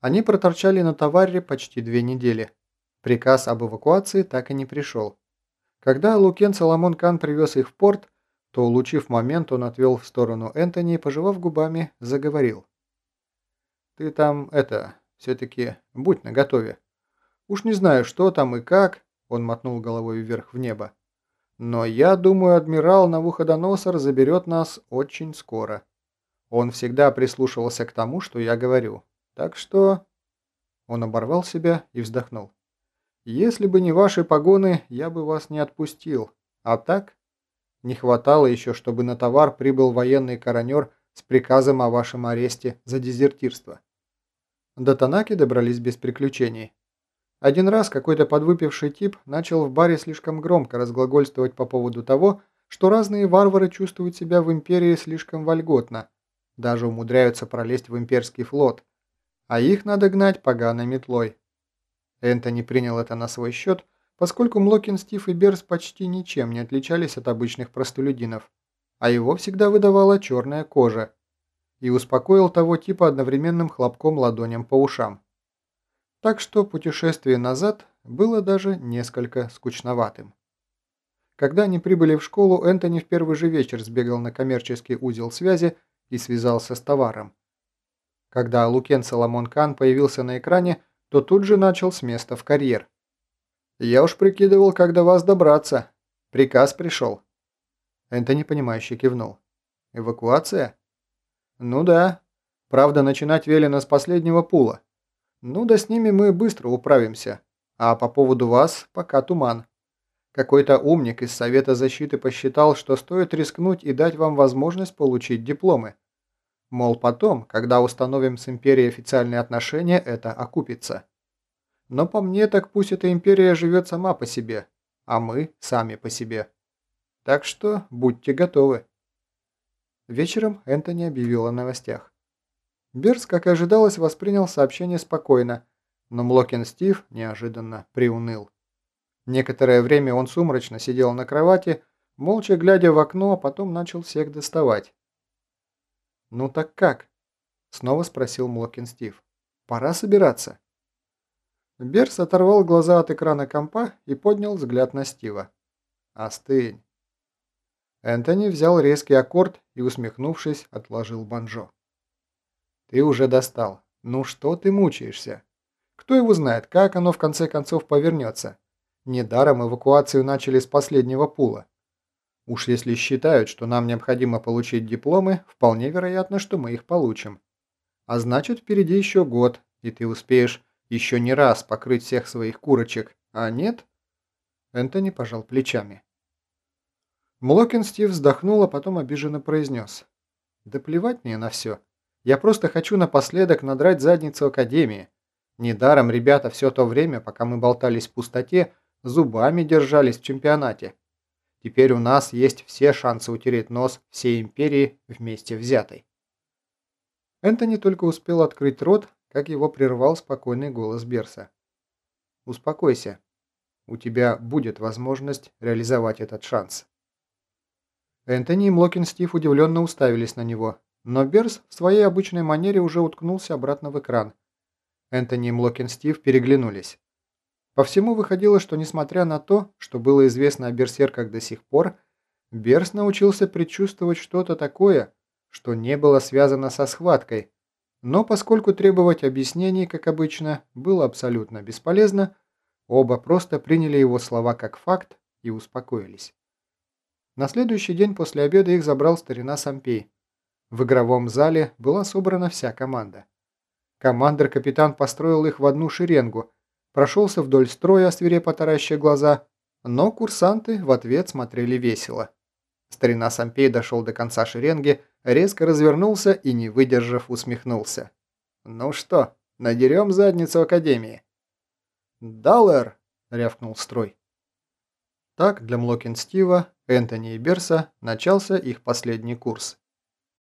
Они проторчали на товаре почти две недели. Приказ об эвакуации так и не пришел. Когда Лукен Соломон Кан привез их в порт, то, улучив момент, он отвел в сторону Энтони и, пожевав губами, заговорил. «Ты там, это, все-таки будь наготове. Уж не знаю, что там и как», — он мотнул головой вверх в небо. «Но я думаю, адмирал Навуходоносор заберет нас очень скоро. Он всегда прислушивался к тому, что я говорю. Так что...» Он оборвал себя и вздохнул. «Если бы не ваши погоны, я бы вас не отпустил. А так, не хватало еще, чтобы на товар прибыл военный коронер с приказом о вашем аресте за дезертирство. До Танаки добрались без приключений. Один раз какой-то подвыпивший тип начал в баре слишком громко разглагольствовать по поводу того, что разные варвары чувствуют себя в империи слишком вольготно, даже умудряются пролезть в имперский флот, а их надо гнать поганой метлой. Энтони принял это на свой счет – поскольку Млокин, Стив и Берс почти ничем не отличались от обычных простолюдинов, а его всегда выдавала черная кожа, и успокоил того типа одновременным хлопком ладоням по ушам. Так что путешествие назад было даже несколько скучноватым. Когда они прибыли в школу, Энтони в первый же вечер сбегал на коммерческий узел связи и связался с товаром. Когда Лукен Соломон Кан появился на экране, то тут же начал с места в карьер. «Я уж прикидывал, как до вас добраться. Приказ пришел». Энтони, понимающе кивнул. «Эвакуация?» «Ну да. Правда, начинать велено с последнего пула. Ну да с ними мы быстро управимся. А по поводу вас пока туман. Какой-то умник из Совета защиты посчитал, что стоит рискнуть и дать вам возможность получить дипломы. Мол, потом, когда установим с Империей официальные отношения, это окупится. Но по мне, так пусть эта империя живет сама по себе, а мы сами по себе. Так что будьте готовы. Вечером Энтони объявил о новостях. Берс, как и ожидалось, воспринял сообщение спокойно, но Млокин Стив неожиданно приуныл. Некоторое время он сумрачно сидел на кровати, молча глядя в окно, а потом начал всех доставать. «Ну так как?» – снова спросил Млокин Стив. «Пора собираться». Берс оторвал глаза от экрана компа и поднял взгляд на Стива. «Остынь». Энтони взял резкий аккорд и, усмехнувшись, отложил банджо. «Ты уже достал. Ну что ты мучаешься? Кто его знает, как оно в конце концов повернется? Недаром эвакуацию начали с последнего пула. Уж если считают, что нам необходимо получить дипломы, вполне вероятно, что мы их получим. А значит, впереди еще год, и ты успеешь еще не раз покрыть всех своих курочек, а нет?» Энтони пожал плечами. Млокин Стив вздохнул, а потом обиженно произнес. «Да плевать мне на все. Я просто хочу напоследок надрать задницу Академии. Недаром ребята все то время, пока мы болтались в пустоте, зубами держались в чемпионате. Теперь у нас есть все шансы утереть нос всей империи вместе взятой». Энтони только успел открыть рот, как его прервал спокойный голос Берса. «Успокойся. У тебя будет возможность реализовать этот шанс». Энтони и Млокин Стив удивленно уставились на него, но Берс в своей обычной манере уже уткнулся обратно в экран. Энтони и Млокин Стив переглянулись. По всему выходило, что несмотря на то, что было известно о берсерках до сих пор, Берс научился предчувствовать что-то такое, что не было связано со схваткой, но поскольку требовать объяснений, как обычно, было абсолютно бесполезно, оба просто приняли его слова как факт и успокоились. На следующий день после обеда их забрал старина Сампей. В игровом зале была собрана вся команда. Командир-капитан построил их в одну шеренгу, прошелся вдоль строя, свирепо тараща глаза, но курсанты в ответ смотрели весело. Старина Сампей дошел до конца шеренги, резко развернулся и, не выдержав, усмехнулся. «Ну что, надерем задницу Академии?» «Даллер!» — рявкнул строй. Так для Млокин Стива, Энтони и Берса начался их последний курс.